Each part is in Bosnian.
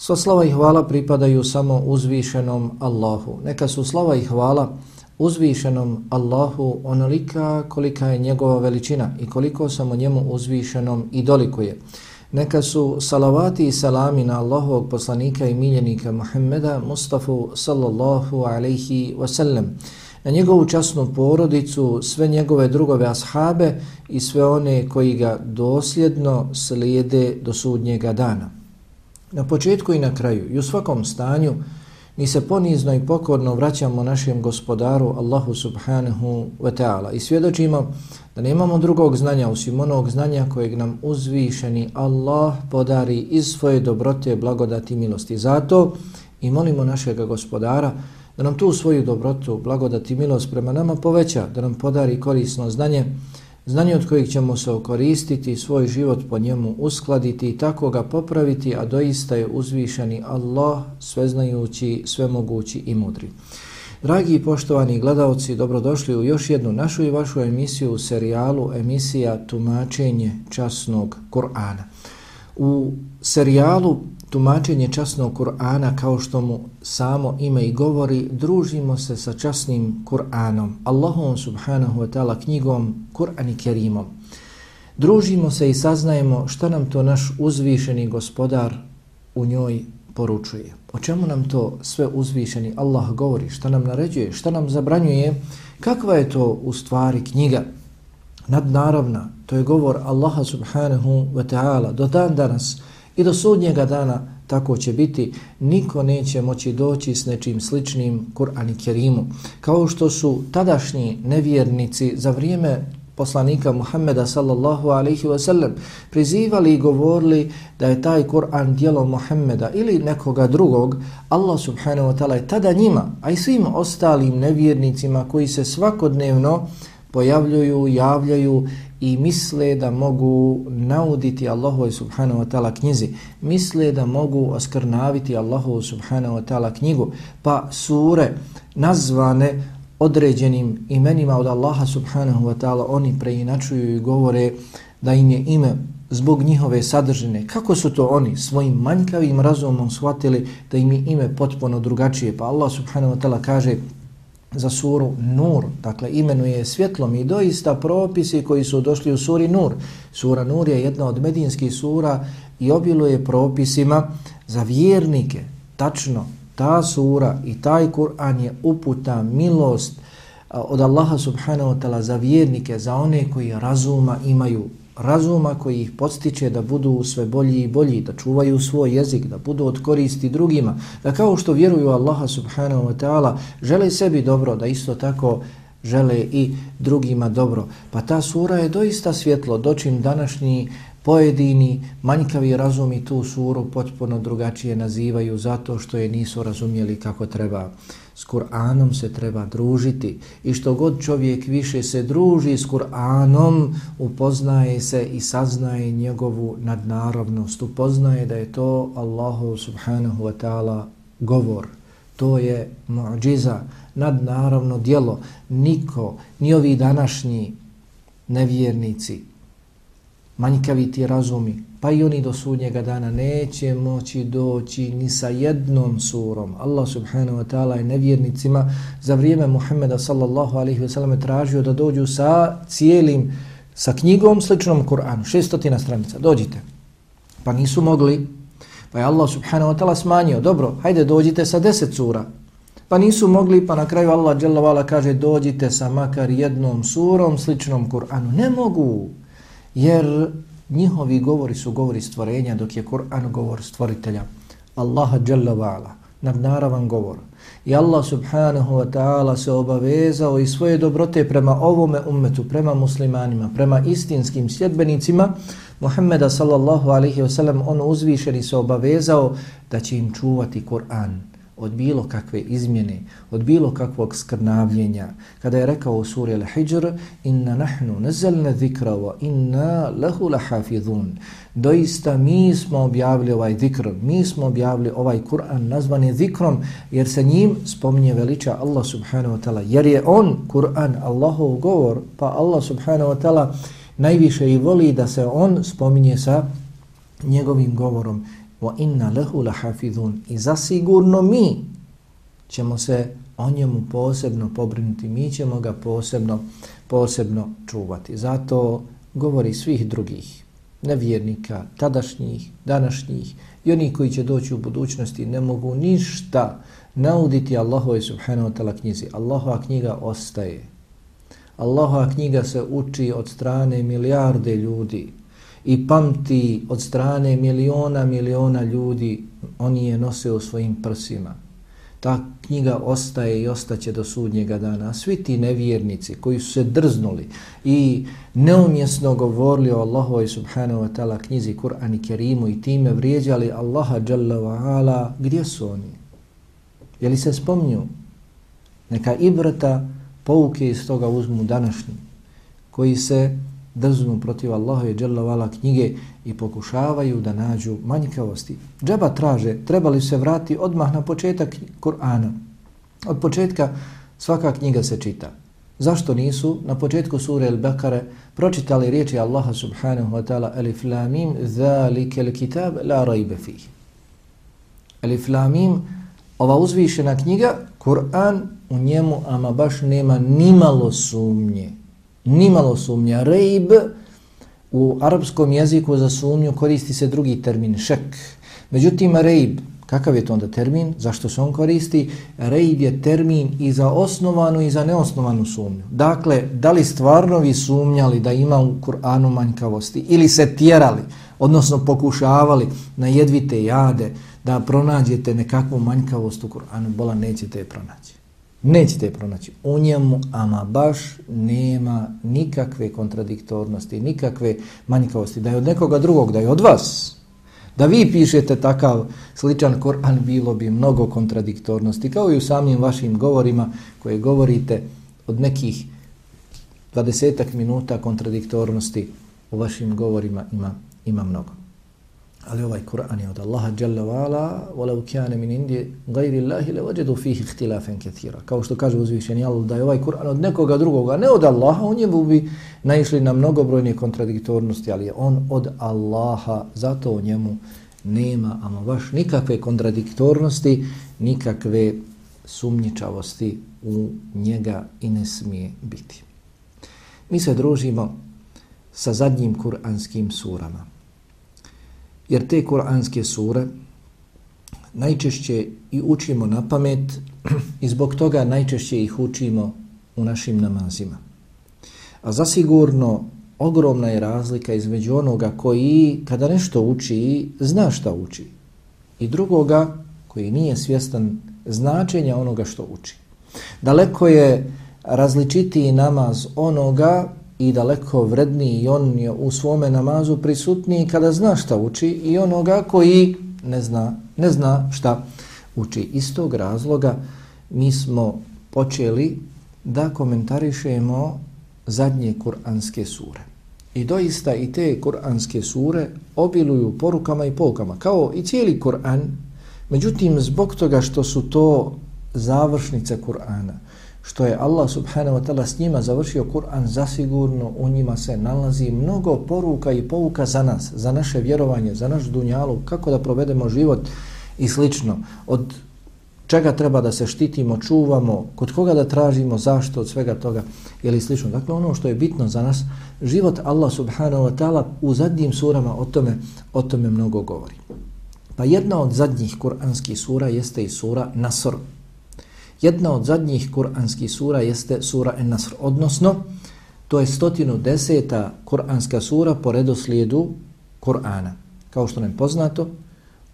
Sva slava i hvala pripadaju samo uzvišenom Allahu. Neka su slava i hvala uzvišenom Allahu onolika kolika je njegova veličina i koliko samo njemu uzvišenom i dolikuje. Neka su salavati i salami na Allahovog poslanika i miljenika Muhammeda Mustafa sallallahu alaihi wasallam na njegovu časnu porodicu, sve njegove drugove ashabe i sve one koji ga dosljedno slijede do sudnjega dana. Na početku i na kraju i u svakom stanju mi se ponizno i pokorno vraćamo našem gospodaru Allahu subhanahu wa ta'ala i svjedočimo da nemamo drugog znanja osim onog znanja kojeg nam uzvišeni Allah podari iz svoje dobrote, blagodati i milosti. Zato i molimo našega gospodara da nam tu svoju dobrotu, blagodati i milost prema nama poveća, da nam podari korisno znanje, znanje od kojih ćemo se okoristiti, svoj život po njemu uskladiti i tako ga popraviti, a doista je uzvišeni Allah, sveznajući, svemogući i mudri. Dragi i poštovani gledalci, dobrodošli u još jednu našu i vašu emisiju u serijalu emisija Tumačenje časnog Kur'ana. U serijalu tumačenje časnog Kur'ana kao što mu samo ime i govori, družimo se sa časnim Kur'anom, Allahom subhanahu wa ta'ala knjigom Kur'an i Kerimom. Družimo se i saznajemo šta nam to naš uzvišeni gospodar u njoj poručuje. O čemu nam to sve uzvišeni Allah govori, šta nam naređuje, šta nam zabranjuje, kakva je to u stvari knjiga? Nadnaravna, to je govor Allaha subhanahu wa ta'ala. Do dan danas, I do sudnjega dana tako će biti, niko neće moći doći s nečim sličnim Kur'an i Kerimu. Kao što su tadašnji nevjernici za vrijeme poslanika Muhammeda sallallahu alaihi wa sallam prizivali i govorili da je taj Kur'an dijelo Muhammeda ili nekoga drugog, Allah subhanahu wa ta'ala je tada njima, a i svim ostalim nevjernicima koji se svakodnevno pojavljuju, javljaju i misle da mogu nauditi Allahu subhanahu wa ta'ala knjizi, misle da mogu oskrnaviti Allahu subhanahu wa ta'ala knjigu, pa sure nazvane određenim imenima od Allaha subhanahu wa ta'ala oni preinačuju i govore da im je ime zbog njihove sadržine. Kako su to oni svojim manjkavim razumom shvatili da im je ime potpuno drugačije? Pa Allah subhanahu wa ta'ala kaže za suru Nur, dakle imenuje svjetlom i doista propisi koji su došli u suri Nur. Sura Nur je jedna od medinskih sura i obiluje propisima za vjernike. Tačno, ta sura i taj Kur'an je uputa, milost od Allaha subhanahu wa ta'ala za vjernike, za one koji razuma imaju, razuma koji ih podstiče da budu sve bolji i bolji, da čuvaju svoj jezik, da budu od koristi drugima, da kao što vjeruju Allaha subhanahu wa ta'ala, žele sebi dobro, da isto tako žele i drugima dobro. Pa ta sura je doista svjetlo, dočim današnji pojedini manjkavi razumi tu suru potpuno drugačije nazivaju zato što je nisu razumjeli kako treba. S Kur'anom se treba družiti i što god čovjek više se druži s Kur'anom, upoznaje se i saznaje njegovu nadnaravnost, upoznaje da je to Allahu subhanahu wa ta'ala govor. To je muđiza, nadnaravno dijelo. Niko, ni ovi današnji nevjernici, manjkavi ti razumi, pa i oni do sudnjega dana neće moći doći ni sa jednom surom. Allah subhanahu wa ta'ala je nevjernicima za vrijeme Muhammeda sallallahu alaihi wa sallam tražio da dođu sa cijelim, sa knjigom sličnom Kur'anu, šestotina stranica, dođite. Pa nisu mogli, pa je Allah subhanahu wa ta'ala smanjio, dobro, hajde dođite sa deset sura. Pa nisu mogli, pa na kraju Allah dželavala kaže dođite sa makar jednom surom sličnom Kur'anu. Ne mogu, jer njihovi govori su govori stvorenja, dok je Kur'an govor stvoritelja. Allaha Jalla wa'ala, nadnaravan govor. I Allah subhanahu wa ta'ala se obavezao i svoje dobrote prema ovome ummetu, prema muslimanima, prema istinskim sljedbenicima, Muhammeda sallallahu alaihi wa sallam, on uzvišeni se obavezao da će im čuvati Kur'an od bilo kakve izmjene, od bilo kakvog skrnavljenja. Kada je rekao u suri Al-Hijr, inna nahnu nazalna zikra wa inna lahu lahafidhun. Doista mi smo objavili ovaj zikr, mi smo objavili ovaj Kur'an nazvani zikrom, jer se njim spominje veliča Allah subhanahu wa ta'ala. Jer je on, Kur'an, Allahov govor, pa Allah subhanahu wa ta'ala najviše i voli da se on spominje sa njegovim govorom wa inna lahu lahafizun i zasigurno mi ćemo se o njemu posebno pobrinuti, mi ćemo ga posebno posebno čuvati. Zato govori svih drugih nevjernika, tadašnjih, današnjih i oni koji će doći u budućnosti ne mogu ništa nauditi Allahove subhanahu wa ta'ala knjizi. Allahova knjiga ostaje. Allahova knjiga se uči od strane milijarde ljudi i pamti od strane miliona, miliona ljudi, oni je nose u svojim prsima. Ta knjiga ostaje i ostaće do sudnjega dana. A svi ti nevjernici koji su se drznuli i neumjesno govorili o Allahovoj subhanahu wa ta'ala knjizi Kur'an i Kerimu i time vrijeđali Allaha jalla wa ala, gdje su oni? Je li se spomnju? Neka ibrata pouke iz toga uzmu današnji, koji se drznu protiv Allaha i dželavala knjige i pokušavaju da nađu manjkavosti. Džaba traže, trebali se vrati odmah na početak Kur'ana. Od početka svaka knjiga se čita. Zašto nisu na početku sure Al-Bakare pročitali riječi Allaha subhanahu wa ta'ala Alif lamim zalike l-kitab la rajbe fih. Alif lamim ova uzvišena knjiga Kur'an u njemu ama baš nema nimalo sumnje nimalo sumnja. Rejb u arapskom jeziku za sumnju koristi se drugi termin, šek. Međutim, rejb, kakav je to onda termin? Zašto se on koristi? Rejb je termin i za osnovanu i za neosnovanu sumnju. Dakle, da li stvarno vi sumnjali da ima u Kur'anu manjkavosti ili se tjerali, odnosno pokušavali na jedvite jade da pronađete nekakvu manjkavost u Kur'anu, bola nećete je pronaći nećete je pronaći. U njemu, ama baš, nema nikakve kontradiktornosti, nikakve manjkavosti. Da je od nekoga drugog, da je od vas. Da vi pišete takav sličan Koran, bilo bi mnogo kontradiktornosti, kao i u samim vašim govorima koje govorite od nekih dvadesetak minuta kontradiktornosti u vašim govorima ima, ima mnogo ali ovaj Kur'an je od Allaha Jalla wa'ala walau kana min indi gajri Allahi le vajedu fihi. Kao što kaže uzvišeni Allah da je ovaj Kur'an od nekoga drugoga, ne od Allaha, u njemu bi naišli na mnogobrojne kontradiktornosti, ali je on od Allaha, zato u njemu nema ama baš nikakve kontradiktornosti, nikakve sumnjičavosti u njega i ne smije biti. Mi se družimo sa zadnjim kuranskim surama. Jer te kuranske sure najčešće i učimo na pamet i zbog toga najčešće ih učimo u našim namazima. A zasigurno ogromna je razlika između onoga koji kada nešto uči zna šta uči i drugoga koji nije svjestan značenja onoga što uči. Daleko je različitiji namaz onoga i daleko vredniji i on je u svome namazu prisutniji kada zna šta uči i onoga koji ne zna, ne zna šta uči. Iz tog razloga mi smo počeli da komentarišemo zadnje kuranske sure. I doista i te kuranske sure obiluju porukama i poukama, kao i cijeli Kur'an. Međutim, zbog toga što su to završnice Kur'ana, što je Allah subhanahu wa ta'ala s njima završio Kur'an, zasigurno u njima se nalazi mnogo poruka i pouka za nas, za naše vjerovanje, za naš dunjalu, kako da provedemo život i slično. Od čega treba da se štitimo, čuvamo, kod koga da tražimo zašto od svega toga ili slično. Dakle, ono što je bitno za nas, život Allah subhanahu wa ta'ala u zadnjim surama o tome, o tome mnogo govori. Pa jedna od zadnjih kuranskih sura jeste i sura Nasr. Jedna od zadnjih kuranskih sura jeste sura En-Nasr, odnosno to je 110. kuranska sura po redoslijedu Kur'ana. Kao što nam poznato,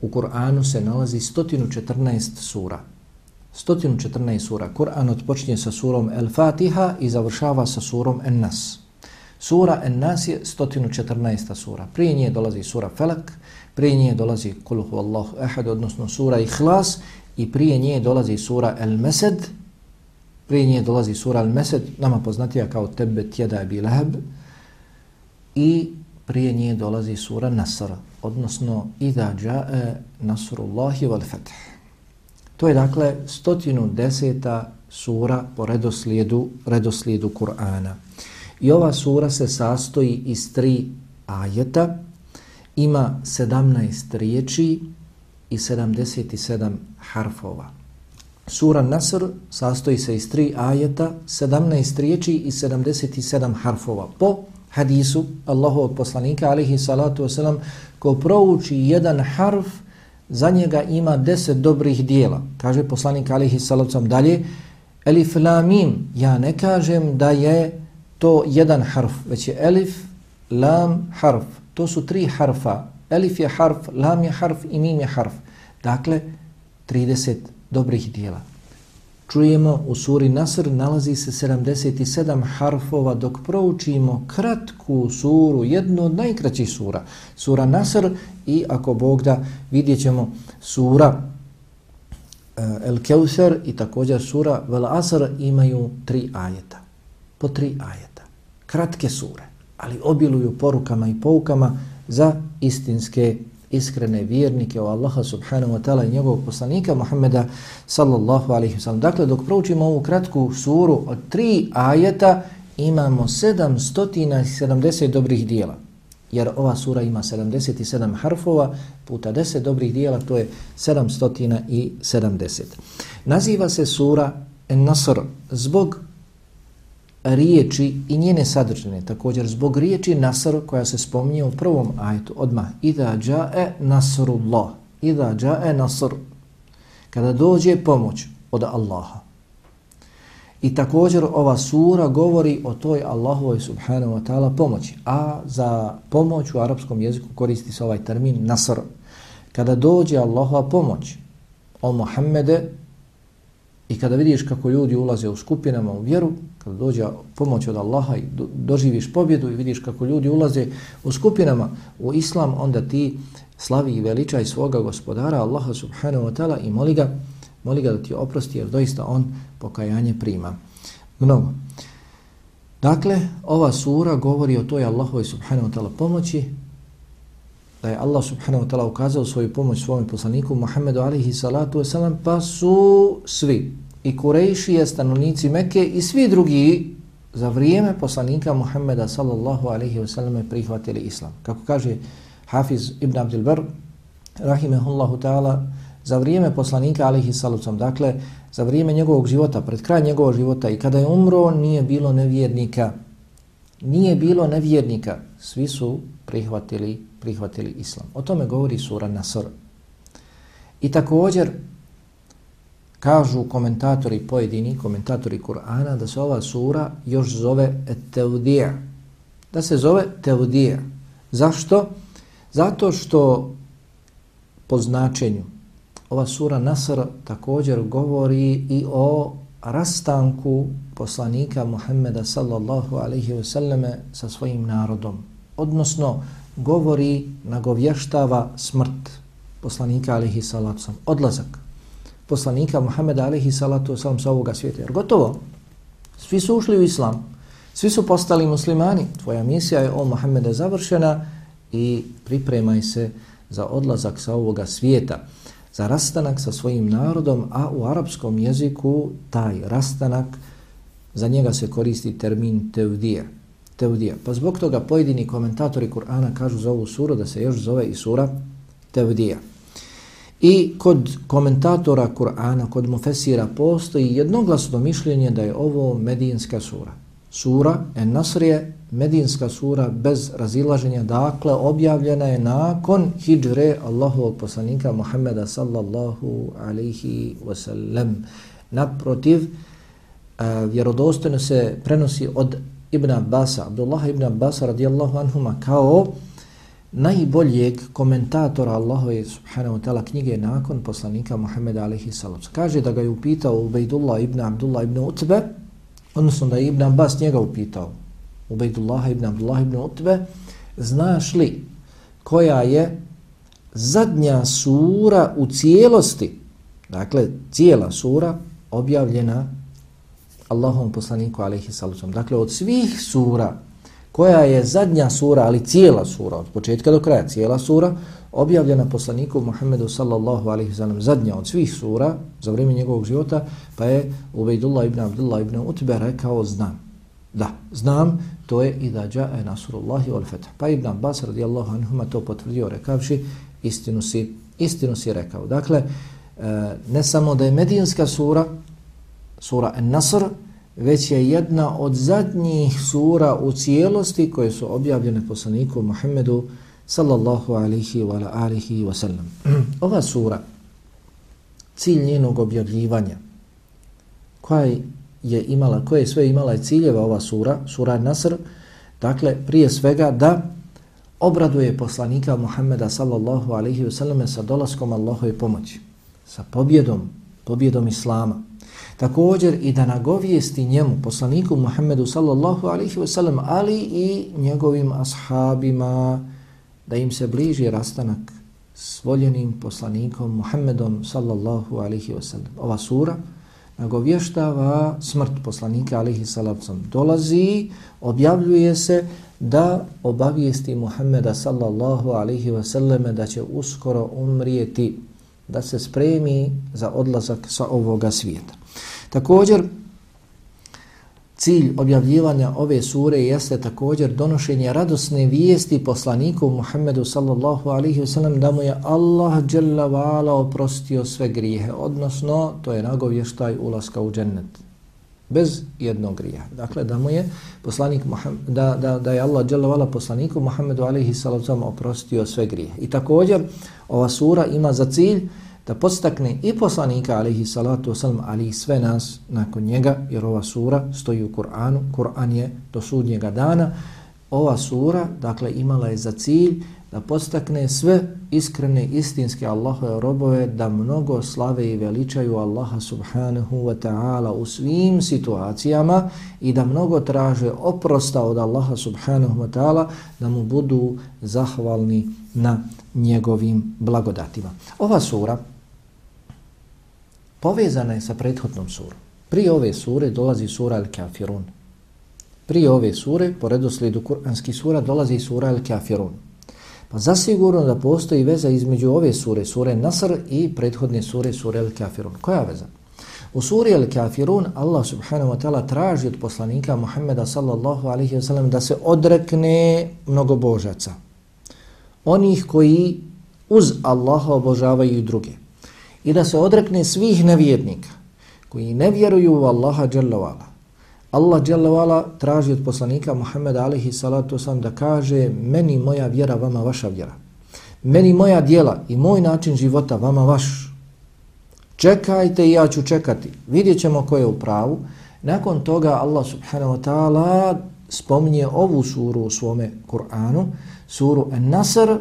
u Kur'anu se nalazi 114 sura. 114 sura. Kur'an odpočinje sa surom El-Fatiha i završava sa surom En-Nas. Sura En-Nas je 114. sura. Prije nje dolazi sura Felak, prije nje dolazi Kul huvallahu Ehad, odnosno sura Ihlas i prije nje dolazi sura El-Mesed, prije nje dolazi sura El-Mesed, nama poznatija kao Tebe Tjeda Ebi Leheb, i prije nje dolazi sura Nasr, odnosno Ida Đae Nasrullahi wal Feth. To je dakle 110. sura po redoslijedu, redoslijedu Kur'ana. I ova sura se sastoji iz tri ajeta, ima 17 riječi i 77 harfova. Sura Nasr sastoji se iz tri ajeta, 17 riječi i 77 harfova. Po hadisu Allahovog poslanika, alihi salatu wasalam, ko prouči jedan harf, za njega ima deset dobrih dijela. Kaže poslanik alihi salacom dalje, Elif lamim, ja ne kažem da je to jedan harf, već je elif, lam, harf. To su tri harfa. Elif je harf, lam je harf i mim je harf. Dakle, 30 dobrih dijela. Čujemo u suri Nasr nalazi se 77 harfova dok proučimo kratku suru, jednu od najkraćih sura. Sura Nasr i ako Bog da vidjet ćemo sura eh, El Keusar i također sura Vel Asr imaju tri ajeta. Po tri ajeta. Kratke sure, ali obiluju porukama i poukama za istinske iskrene vjernike o Allaha subhanahu wa ta'ala i njegovog poslanika Muhammeda sallallahu alaihi wasallam. Dakle, dok proučimo ovu kratku suru od tri ajeta, imamo 770 dobrih dijela. Jer ova sura ima 77 harfova, puta 10 dobrih dijela, to je 770. Naziva se sura En-Nasr zbog riječi i njene sadržine, također zbog riječi Nasr koja se spominje u prvom ajetu, odmah, Ida džae Nasrullah, Ida džae Nasr, kada dođe pomoć od Allaha. I također ova sura govori o toj Allahovoj subhanahu wa ta'ala pomoći, a za pomoć u arapskom jeziku koristi se ovaj termin Nasr. Kada dođe Allahova pomoć, o Muhammede, I kada vidiš kako ljudi ulaze u skupinama u vjeru, kada dođe pomoć od Allaha i do, doživiš pobjedu i vidiš kako ljudi ulaze u skupinama u islam, onda ti slavi i veličaj svoga gospodara Allaha subhanahu wa ta'ala i moli ga, moli ga da ti oprosti jer doista on pokajanje prima. Mnogo. Dakle, ova sura govori o toj Allahovoj subhanahu wa ta'ala pomoći, da je Allah subhanahu wa ta'ala ukazao svoju pomoć svom poslaniku Muhammedu alihi salatu wasalam, pa su svi, i Kurejšije, stanovnici Mekke i svi drugi za vrijeme poslanika Muhammeda sallallahu alaihi wasallam prihvatili islam. Kako kaže Hafiz ibn Abdul Bar, rahimehullahu ta'ala, za vrijeme poslanika alaihi salucom, dakle, za vrijeme njegovog života, pred kraj njegovog života i kada je umro, nije bilo nevjernika. Nije bilo nevjernika. Svi su prihvatili prihvatili islam. O tome govori sura Nasr. I također kažu komentatori, pojedini komentatori Kur'ana, da se ova sura još zove Teudija. Da se zove Teudija. Zašto? Zato što po značenju ova sura Nasr također govori i o rastanku poslanika Muhammeda sallallahu alaihi ve selleme sa svojim narodom. Odnosno, govori, nagovještava smrt poslanika alaihi salatu odlazak poslanika Muhammeda alaihi salatu sam sa ovoga svijeta. Jer gotovo, svi su ušli u islam, svi su postali muslimani, tvoja misija je o Muhammede završena i pripremaj se za odlazak sa ovoga svijeta za rastanak sa svojim narodom, a u arapskom jeziku taj rastanak, za njega se koristi termin tevdija. Tevdija. Pa zbog toga pojedini komentatori Kur'ana kažu za ovu suru da se još zove i sura Tevdija. I kod komentatora Kur'ana, kod mufesira, postoji jednoglasno mišljenje da je ovo medijinska sura. Sura En Nasr Medinska sura bez razilaženja, dakle objavljena je nakon hijre Allahovog poslanika Muhammeda sallallahu alaihi wasallam. Naprotiv, uh, vjerodostojno se prenosi od Ibn Abbasa, Abdullah ibn Abbasa radijallahu anhuma kao najboljeg komentatora Allahove subhanahu wa ta'ala knjige nakon poslanika Muhammeda alaihi sallam. Kaže da ga je upitao Ubejdullah ibn Abdullah ibn Utbe, odnosno da je Ibn Abbas njega upitao, Ubejdullaha ibn Abdullah ibn Utbe, znaš li koja je zadnja sura u cijelosti, dakle cijela sura objavljena Allahom poslaniku alaihi sallam. Dakle, od svih sura koja je zadnja sura, ali cijela sura, od početka do kraja, cijela sura, objavljena poslaniku Muhammedu sallallahu alaihi sallam, zadnja od svih sura za vrijeme njegovog života, pa je Ubejdullah ibn Abdullah ibn Utbe rekao znam. Da, znam, to je i da jae nasurullahi wal fetah. Pa Ibn Abbas radijallahu anhuma to potvrdio rekavši, istinu si, istinu si rekao. Dakle, e, ne samo da je medijinska sura, sura En-Nasr, već je jedna od zadnjih sura u cijelosti koje su objavljene poslaniku Muhammedu sallallahu alihi wa alihi wa sallam. Ova sura, cilj njenog objavljivanja, koja je je imala, koje je sve imala je ciljeva ova sura, sura Nasr, dakle, prije svega da obraduje poslanika Muhammeda sallallahu alaihi ve sallam sa dolaskom Allahove pomoći, sa pobjedom, pobjedom Islama, Također i da nagovijesti njemu, poslaniku Muhammedu sallallahu alaihi ve sellem, ali i njegovim ashabima, da im se bliži rastanak s voljenim poslanikom Muhammedom sallallahu alaihi ve sellem. Ova sura nagovještava smrt poslanika alihi sallam. Dolazi, objavljuje se da obavijesti Muhammeda sallallahu alihi wasallam da će uskoro umrijeti, da se spremi za odlazak sa ovoga svijeta. Također, cilj objavljivanja ove sure jeste također donošenje radosne vijesti poslaniku Muhammedu sallallahu alaihi ve sellem da mu je Allah dželle vala oprostio sve grijehe, odnosno to je nagovještaj ulaska u džennet bez jednog grija. Dakle, da mu je poslanik Muhammed, da, da, da je Allah dželovala poslaniku Muhammedu alaihi sallam oprostio sve grijehe. I također, ova sura ima za cilj da podstakne i poslanika alihi salatu wasalam, ali i sve nas nakon njega, jer ova sura stoji u Kur'anu, Kur'an je do sudnjega dana, ova sura, dakle, imala je za cilj da postakne sve iskrene, istinske Allahove robove da mnogo slave i veličaju Allaha subhanahu wa ta'ala u svim situacijama i da mnogo traže oprosta od Allaha subhanahu wa ta'ala da mu budu zahvalni na njegovim blagodatima. Ova sura, povezana je sa prethodnom surom. Prije ove sure dolazi sura Al-Kafirun. Prije ove sure, po redoslijedu kuranskih sura, dolazi sura Al-Kafirun. Pa zasigurno da postoji veza između ove sure, sure Nasr i prethodne sure, sure Al-Kafirun. Koja veza? U suri Al-Kafirun Allah subhanahu wa ta'ala traži od poslanika Muhammeda sallallahu alaihi wa sallam da se odrekne mnogo božaca. Onih koji uz Allaha obožavaju i druge i da se odrekne svih nevjernika koji ne vjeruju u Allaha dželjavala. Allah dželjavala traži od poslanika Muhammeda alihi salatu sam da kaže meni moja vjera, vama vaša vjera. Meni moja dijela i moj način života, vama vaš. Čekajte i ja ću čekati. Vidjet ćemo ko je u pravu. Nakon toga Allah subhanahu wa ta'ala spominje ovu suru u svome Kur'anu, suru An-Nasr,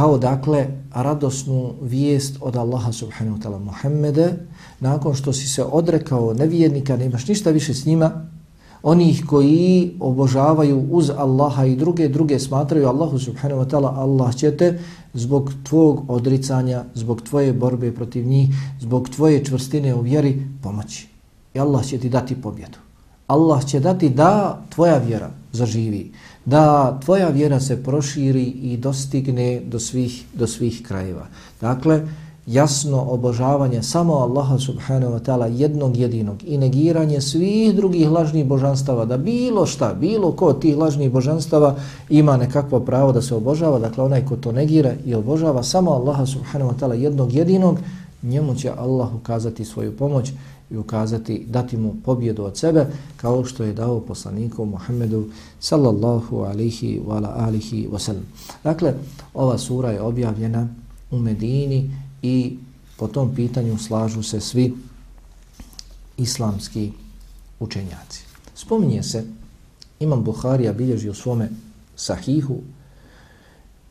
kao dakle radosnu vijest od Allaha subhanahu wa ta'ala Muhammede, nakon što si se odrekao nevjernika, nemaš ništa više s njima, onih koji obožavaju uz Allaha i druge, druge smatraju Allahu subhanahu wa ta'ala, Allah će te zbog tvog odricanja, zbog tvoje borbe protiv njih, zbog tvoje čvrstine u vjeri pomoći. I Allah će ti dati pobjedu. Allah će dati da tvoja vjera zaživi da tvoja vjera se proširi i dostigne do svih, do svih krajeva. Dakle, jasno obožavanje samo Allaha subhanahu wa ta'ala jednog jedinog i negiranje svih drugih lažnih božanstava, da bilo šta, bilo ko tih lažnih božanstava ima nekakvo pravo da se obožava, dakle onaj ko to negira i obožava samo Allaha subhanahu wa ta'ala jednog jedinog, njemu će Allah ukazati svoju pomoć i ukazati, dati mu pobjedu od sebe, kao što je dao poslaniku Muhammedu sallallahu alihi wa alihi wa sallam. Dakle, ova sura je objavljena u Medini i po tom pitanju slažu se svi islamski učenjaci. Spominje se, Imam Buharija bilježi u svome sahihu,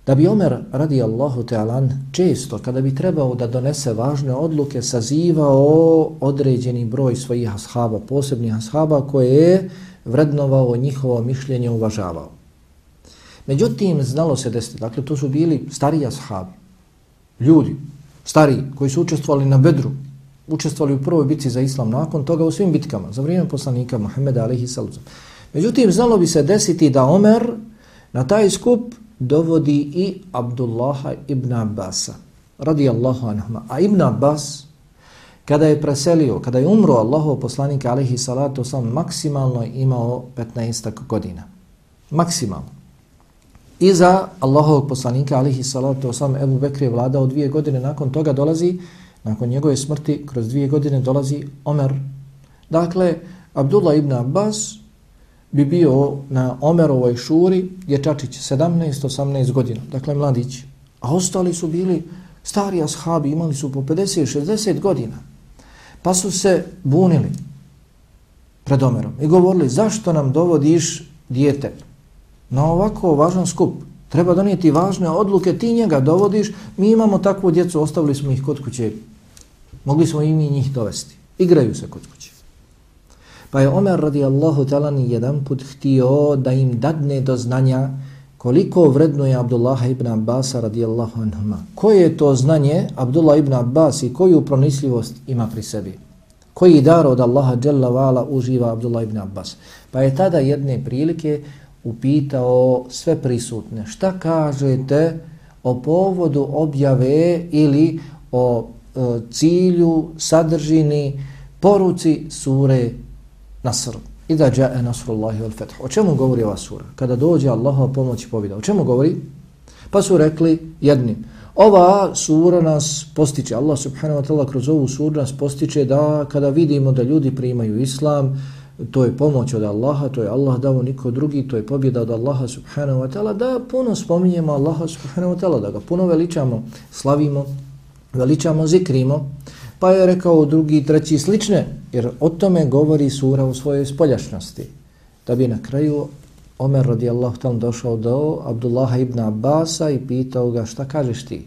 da bi Omer radi Allahu Tealan često kada bi trebao da donese važne odluke sazivao određeni broj svojih ashaba, posebnih ashaba koje je vrednovao njihovo mišljenje uvažavao. Međutim, znalo se desiti, dakle to su bili stariji ashabi, ljudi, stari koji su učestvovali na Bedru, učestvovali u prvoj bitci za islam, nakon toga u svim bitkama, za vrijeme poslanika Muhammeda alaihi sallam. Međutim, znalo bi se desiti da Omer na taj skup dovodi i Abdullaha ibn Abbasa, radijallahu anhuma. A ibn Abbas, kada je preselio, kada je umro Allahov poslanik alaihi salatu sam maksimalno imao 15 godina. Maksimalno. Iza Allahovog poslanika alihi salatu osam Ebu Bekri je vladao dvije godine, nakon toga dolazi, nakon njegove smrti, kroz dvije godine dolazi Omer. Dakle, Abdullah ibn Abbas bi bio na Omerovoj šuri, dječačić 17-18 godina, dakle mladić. A ostali su bili stari ashabi, imali su po 50-60 godina. Pa su se bunili pred Omerom i govorili zašto nam dovodiš dijete na ovako važan skup. Treba donijeti važne odluke, ti njega dovodiš, mi imamo takvu djecu, ostavili smo ih kod kuće. Mogli smo i mi njih dovesti. Igraju se kod kuće. Pa je Omer radijallahu talani jedan put htio da im dadne do znanja koliko vredno je Abdullah ibn Abbas radijallahu anhuma. Koje je to znanje Abdullah ibn Abbas i koju pronisljivost ima pri sebi? Koji dar od Allaha jalla vala uživa Abdullah ibn Abbas? Pa je tada jedne prilike upitao sve prisutne šta kažete o povodu objave ili o e, cilju, sadržini, poruci sure Nasr. I da jae Nasrullahi wal fath. O čemu govori ova sura? Kada dođe Allahova pomoć i pobjeda. O čemu govori? Pa su rekli jedni. Ova sura nas postiče, Allah subhanahu wa ta'ala kroz ovu suru nas postiče da kada vidimo da ljudi primaju islam, to je pomoć od Allaha, to je Allah dao niko drugi, to je pobjeda od Allaha subhanahu wa ta'ala, da puno spominjemo Allaha subhanahu wa ta'ala, da ga puno veličamo, slavimo, veličamo, zikrimo, pa je rekao drugi, treći slične, jer o tome govori sura u svojoj spoljašnosti. Da bi na kraju Omer radijallahu tam došao do Abdullaha ibn Abbasa i pitao ga šta kažeš ti?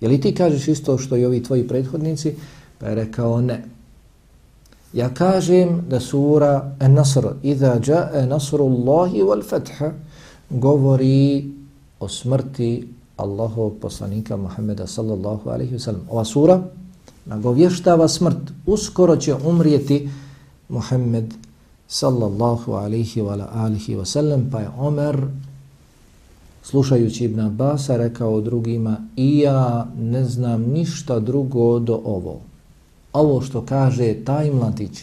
Je li ti kažeš isto što i ovi tvoji prethodnici? Pa je rekao ne. Ja kažem da sura An-Nasr, Iza ja'a nasrullahi wal fatha, govori o smrti Allahov poslanika Muhammeda sallallahu alaihi wa sallam. Ova sura nagovještava smrt. Uskoro će umrijeti Muhammed sallallahu alaihi wa alihi wa sallam. Pa je Omer, slušajući Ibn Abasa, rekao drugima, i ja ne znam ništa drugo do ovo ovo što kaže taj mladić,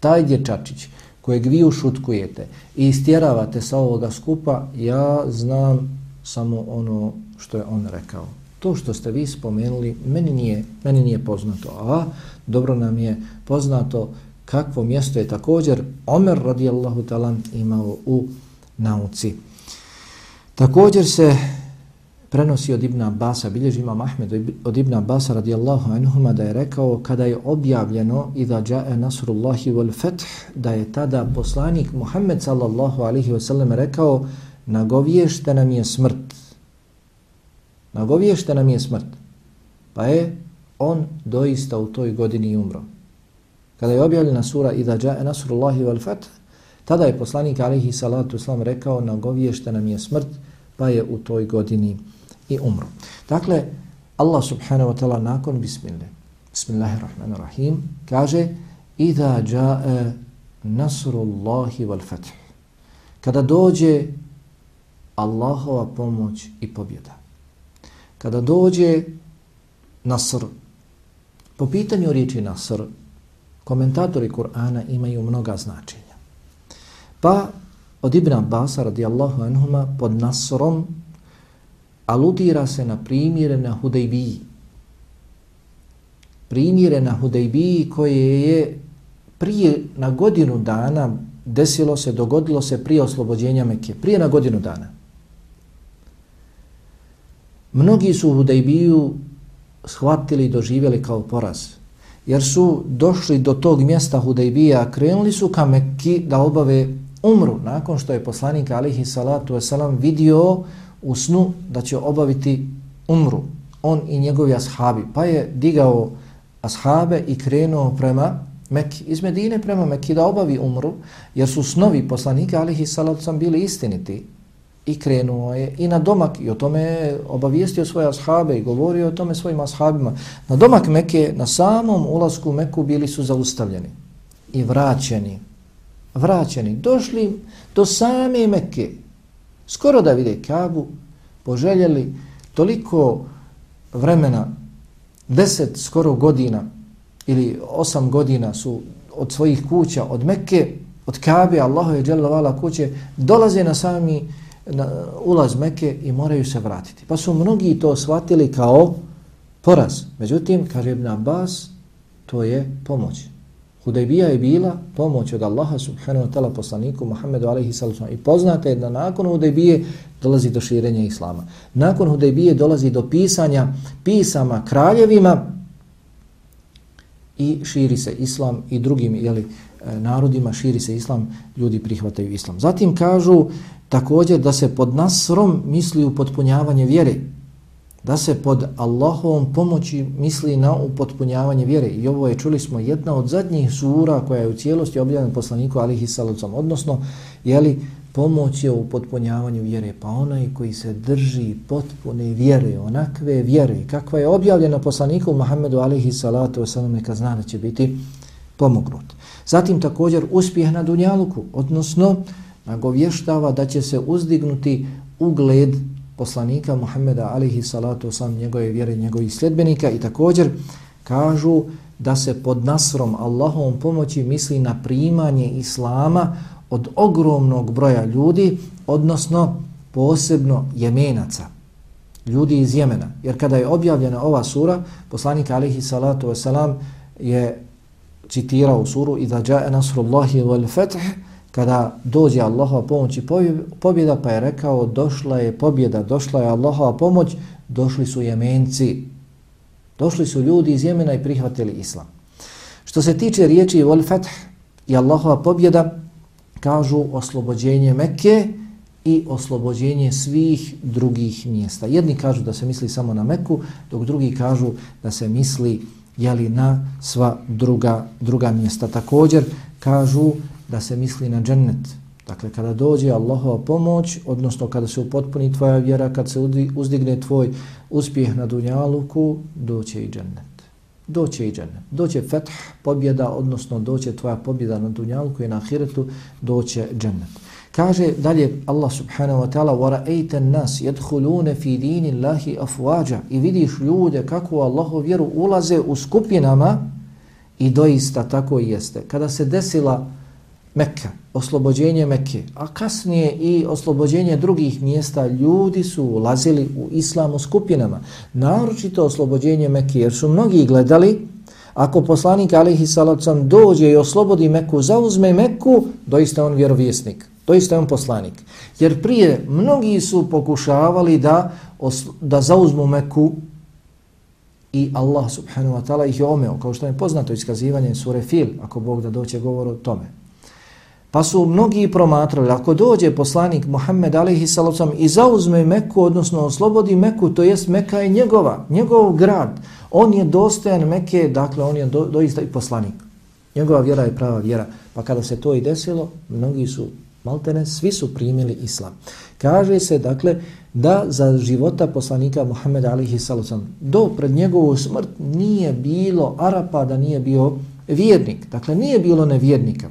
taj dječačić kojeg vi ušutkujete i istjeravate sa ovoga skupa, ja znam samo ono što je on rekao. To što ste vi spomenuli, meni nije, meni nije poznato. A dobro nam je poznato kakvo mjesto je također Omer radijallahu talan imao u nauci. Također se prenosi od Ibn Abasa, bilježi imam Ahmed od Ibn Abasa radijallahu anhuma da je rekao kada je objavljeno idha jae nasrullahi wal feth, da je tada poslanik Muhammed sallallahu alihi wasallam rekao nagoviješte nam je smrt. Nagoviješte nam je smrt. Pa je on doista u toj godini umro. Kada je objavljena sura idha jae nasrullahi wal fath tada je poslanik alihi salatu islam rekao nagoviješte nam je smrt pa je u toj godini i umro. Dakle, Allah subhanahu wa ta'ala nakon bismillah, bismillahirrahmanirrahim, kaže Ida jae nasrullahi wal fath. Kada dođe Allahova pomoć i pobjeda. Kada dođe nasr, Po pitanju riječi Nasr, komentatori Kur'ana imaju mnoga značenja. Pa od Ibn Abbas radijallahu anhuma pod Nasrom aludira se na primjere na Hudejbiji. Primjere na Hudejbiji koje je prije na godinu dana desilo se, dogodilo se prije oslobođenja Mekke. Prije na godinu dana. Mnogi su Hudejbiju shvatili i doživjeli kao poraz. Jer su došli do tog mjesta Hudejbija, krenuli su ka Mekki da obave umru. Nakon što je poslanik alihi salatu wasalam vidio u snu da će obaviti umru. On i njegovi ashabi. Pa je digao ashabe i krenuo prema Mekki. Iz Medine prema Mekki da obavi umru. Jer su snovi poslanika alihi salatu wasalam bili istiniti i krenuo je i na domak i o tome obavijestio svoje ashabe i govorio o tome svojim ashabima. Na domak Mekke, na samom ulasku u Meku bili su zaustavljeni i vraćeni. Vraćeni. Došli do same Mekke. Skoro da vide Kabu, poželjeli toliko vremena, deset skoro godina ili osam godina su od svojih kuća, od Mekke, od Kabe, Allahu je dželavala kuće, dolaze na sami na ulaz Mekke i moraju se vratiti. Pa su mnogi to shvatili kao poraz. Međutim, kaže Ibn Abbas, to je pomoć. Hudejbija je bila pomoć od Allaha subhanahu wa ta'ala poslaniku Muhammedu alaihi sallam. I poznate je da nakon Hudejbije dolazi do širenja Islama. Nakon Hudejbije dolazi do pisanja pisama kraljevima i širi se Islam i drugim jeli, e, narodima širi se Islam, ljudi prihvataju Islam. Zatim kažu Također da se pod nasrom misli u potpunjavanje vjere. Da se pod Allahovom pomoći misli na upotpunjavanje vjere. I ovo je, čuli smo, jedna od zadnjih sura koja je u cijelosti objavljena poslaniku alihi salucom, Odnosno, je li pomoć je u potpunjavanju vjere. Pa onaj koji se drži potpune vjere, onakve vjere, kakva je objavljena poslaniku Muhammedu alihi salatu wasalam, neka zna da će biti pomognut. Zatim također uspjeh na Dunjaluku, odnosno nagovještava da će se uzdignuti ugled poslanika Muhammeda alihi salatu wasalam, njegove vjere, njegovih sljedbenika i također kažu da se pod nasrom Allahovom pomoći misli na primanje Islama od ogromnog broja ljudi, odnosno posebno jemenaca, ljudi iz Jemena. Jer kada je objavljena ova sura, poslanik alihi salatu wasalam je citirao suru Iza jae nasrullahi wal fetih kada dođe Allahova pomoć i pobjeda, pa je rekao došla je pobjeda, došla je Allahova pomoć, došli su jemenci, došli su ljudi iz Jemena i prihvatili Islam. Što se tiče riječi wal fath i Allahova pobjeda, kažu oslobođenje Mekke i oslobođenje svih drugih mjesta. Jedni kažu da se misli samo na Meku, dok drugi kažu da se misli jeli, na sva druga, druga mjesta. Također kažu da se misli na džennet. Dakle, kada dođe Allahova pomoć, odnosno kada se upotpuni tvoja vjera, kad se uzdigne tvoj uspjeh na dunjaluku, doće i džennet Doće i džennet. Doće feth, pobjeda, odnosno doće tvoja pobjeda na dunjaluku i na ahiretu, doće džennet. Kaže dalje Allah subhanahu wa ta'ala وَرَأَيْتَ النَّاسِ يَدْخُلُونَ فِي دِينِ اللَّهِ أَفْوَاجَ I vidiš ljude kako Allahu vjeru ulaze u skupinama i doista tako i jeste. Kada se desila Mekka, oslobođenje Mekke, a kasnije i oslobođenje drugih mjesta, ljudi su ulazili u islamu skupinama. Naročito oslobođenje Mekke, jer su mnogi gledali, ako poslanik alihi salacom dođe i oslobodi Mekku, zauzme Mekku, doista on vjerovjesnik, doista on poslanik. Jer prije mnogi su pokušavali da, da zauzmu Meku, i Allah subhanahu wa ta'ala ih je omeo, kao što je poznato iskazivanje sure Fil, ako Bog da doće govor o tome. Pa su mnogi promatrali, ako dođe poslanik Muhammed alaihi sallam i zauzme Meku, odnosno oslobodi Meku, to jest Meka je njegova, njegov grad. On je dostojan Meke, dakle on je do, doista i poslanik. Njegova vjera je prava vjera. Pa kada se to i desilo, mnogi su, maltene, svi su primili islam. Kaže se, dakle, da za života poslanika Muhammed alaihi sallam do pred njegovu smrt nije bilo Arapa da nije bio vjernik. Dakle, nije bilo nevjernika.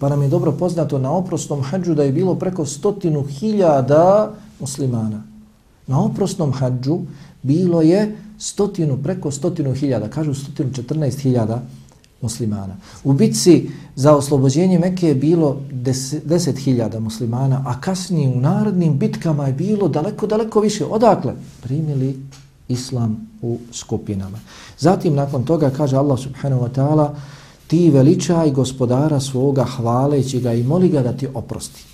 Pa nam je dobro poznato na oprosnom hađu da je bilo preko stotinu hiljada muslimana. Na oprosnom hađu bilo je stotinu, preko stotinu hiljada, kažu stotinu četrnaest hiljada muslimana. U bitci za oslobođenje Mekke je bilo deset hiljada muslimana, a kasnije u narodnim bitkama je bilo daleko, daleko više. Odakle? Primili islam u skupinama. Zatim, nakon toga, kaže Allah subhanahu wa ta'ala, ti veličaj gospodara svoga hvaleći ga i moli ga da ti oprosti.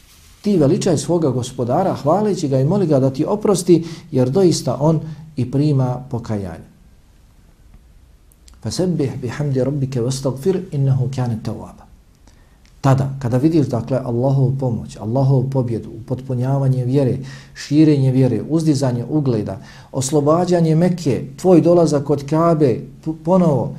Ti veličaj svoga gospodara hvaleći ga i moli ga da ti oprosti, jer doista on i prima pokajanje. Fasabbih bihamdi rabbike wastaghfir innahu kana tawwaba. Tada, kada vidiš dakle Allahovu pomoć, Allahovu pobjedu, upotpunjavanje vjere, širenje vjere, uzdizanje ugleda, oslobađanje Mekke, tvoj dolazak kod Kabe, ponovo,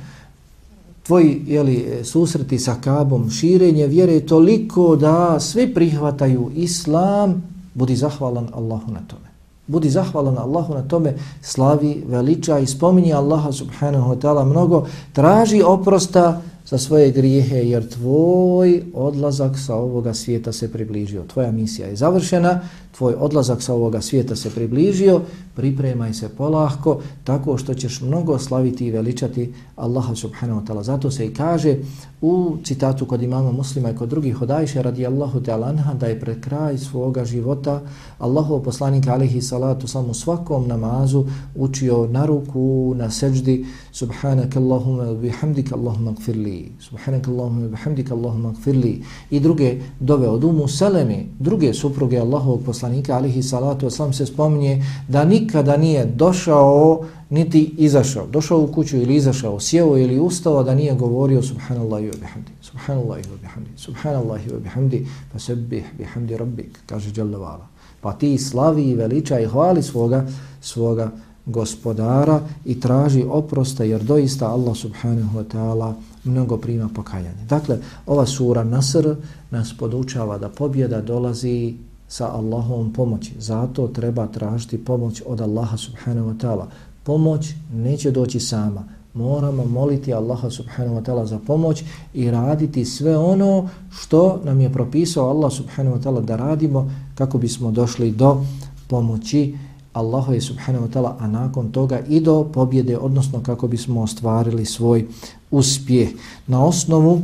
tvoji jeli, susreti sa Kabom, širenje vjere toliko da svi prihvataju Islam, budi zahvalan Allahu na tome. Budi zahvalan Allahu na tome, slavi, veliča i spominje Allaha subhanahu wa ta'ala mnogo, traži oprosta za svoje grijehe jer tvoj odlazak sa ovoga svijeta se približio. Tvoja misija je završena, tvoj odlazak sa ovoga svijeta se približio, pripremaj se polahko tako što ćeš mnogo slaviti i veličati Allaha subhanahu wa ta'ala. Zato se i kaže u citatu kod imama muslima i kod drugih od radijallahu ta'ala anha da je pred kraj svoga života Allahov poslanik alihi salatu samo svakom namazu učio na ruku, na seđdi subhanak Allahumma bihamdika Allahumma gfirli subhanak Allahumma bihamdika Allahumma gfirli i druge dove od umu Selemi, druge supruge Allahovog poslanika alihi salatu wasalam se spominje da nikada nije došao niti izašao, došao u kuću ili izašao, sjeo ili ustao da nije govorio subhanallahi wa bihamdi, subhanallahi wa bihamdi, subhanallahi wa bihamdi, pa sebih bihamdi rabbik, kaže Jalla Pa ti slavi i veliča i hvali svoga, svoga gospodara i traži oprosta jer doista Allah subhanahu wa ta'ala mnogo prima pokajanje. Dakle, ova sura Nasr nas podučava da pobjeda dolazi sa Allahovom pomoći. Zato treba tražiti pomoć od Allaha subhanahu wa ta'ala. Pomoć neće doći sama. Moramo moliti Allaha subhanahu wa ta'ala za pomoć i raditi sve ono što nam je propisao Allah subhanahu wa ta'ala da radimo kako bismo došli do pomoći Allahu je subhanahu wa ta'ala, a nakon toga i do pobjede, odnosno kako bismo ostvarili svoj uspjeh. Na osnovu,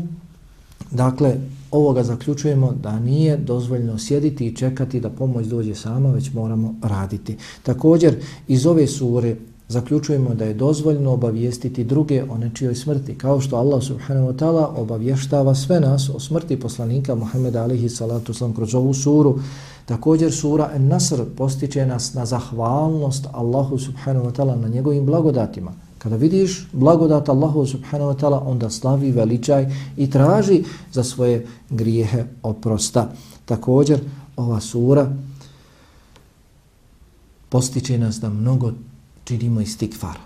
dakle, ovoga zaključujemo da nije dozvoljno sjediti i čekati da pomoć dođe sama, već moramo raditi. Također, iz ove sure zaključujemo da je dozvoljno obavijestiti druge o nečijoj smrti, kao što Allah subhanahu wa ta'ala obavještava sve nas o smrti poslanika Muhammeda alihi salatu sam kroz ovu suru. Također sura An-Nasr postiče nas na zahvalnost Allahu subhanahu wa ta'ala na njegovim blagodatima. Kada vidiš blagodat Allahu subhanahu wa ta'ala, onda slavi, veličaj i traži za svoje grijehe oprosta. Također, ova sura postiče nas da mnogo činimo istikfar,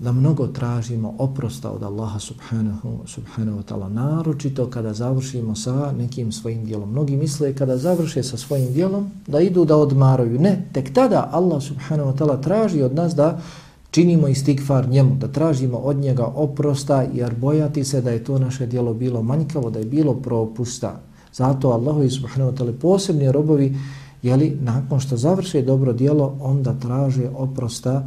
da mnogo tražimo oprosta od Allaha subhanahu, subhanahu wa ta'ala, naročito kada završimo sa nekim svojim dijelom. Mnogi misle kada završe sa svojim dijelom da idu da odmaraju. Ne, tek tada Allah subhanahu wa ta'ala traži od nas da činimo istikfar njemu, da tražimo od njega oprosta, jer bojati se da je to naše dijelo bilo manjkavo, da je bilo propusta. Zato Allahu subhanahu wa ta'ala posebni robovi, jeli, nakon što završe dobro dijelo, onda traže oprosta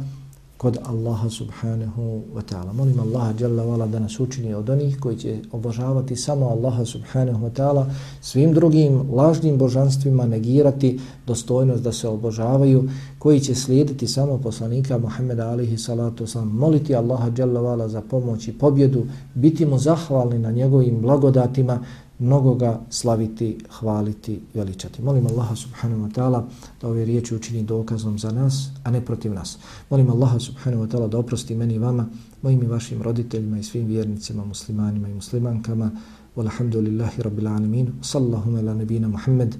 kod Allaha subhanahu wa ta'ala. Molim Allaha jalla vala da nas učini od onih koji će obožavati samo Allaha subhanahu wa ta'ala, svim drugim lažnim božanstvima negirati dostojnost da se obožavaju, koji će slijediti samo poslanika Muhammeda alihi salatu sam, moliti Allaha jalla vala za pomoć i pobjedu, biti mu zahvalni na njegovim blagodatima, mnogo ga slaviti, hvaliti, veličati. Molim Allaha subhanahu wa ta'ala da ove riječi učini dokazom za nas, a ne protiv nas. Molim Allaha subhanahu wa ta'ala da oprosti meni i vama, mojim i vašim roditeljima i svim vjernicima, muslimanima i muslimankama. Walhamdulillahi rabbil alamin. Sallahu ala nabina Muhammed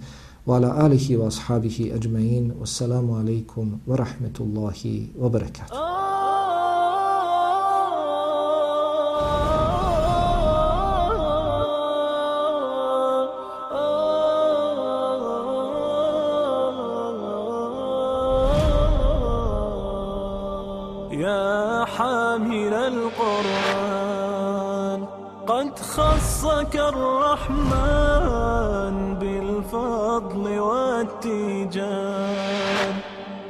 wa ala alihi wa ashabihi ajma'in. Wassalamu alaikum wa rahmetullahi wa barakatuh. Oh! من القرآن. قد خصك الرحمن بالفضل والتيجان.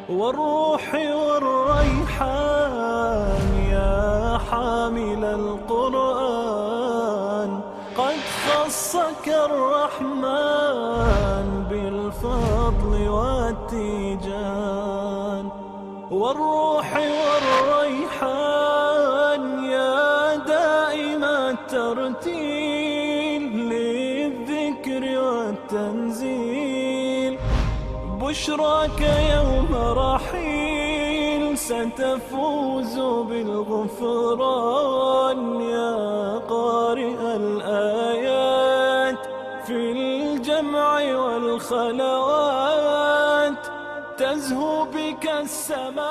والروح والروح بشراك يوم رحيل ستفوز بالغفران يا قارئ الآيات في الجمع والخلوات تزهو بك السماء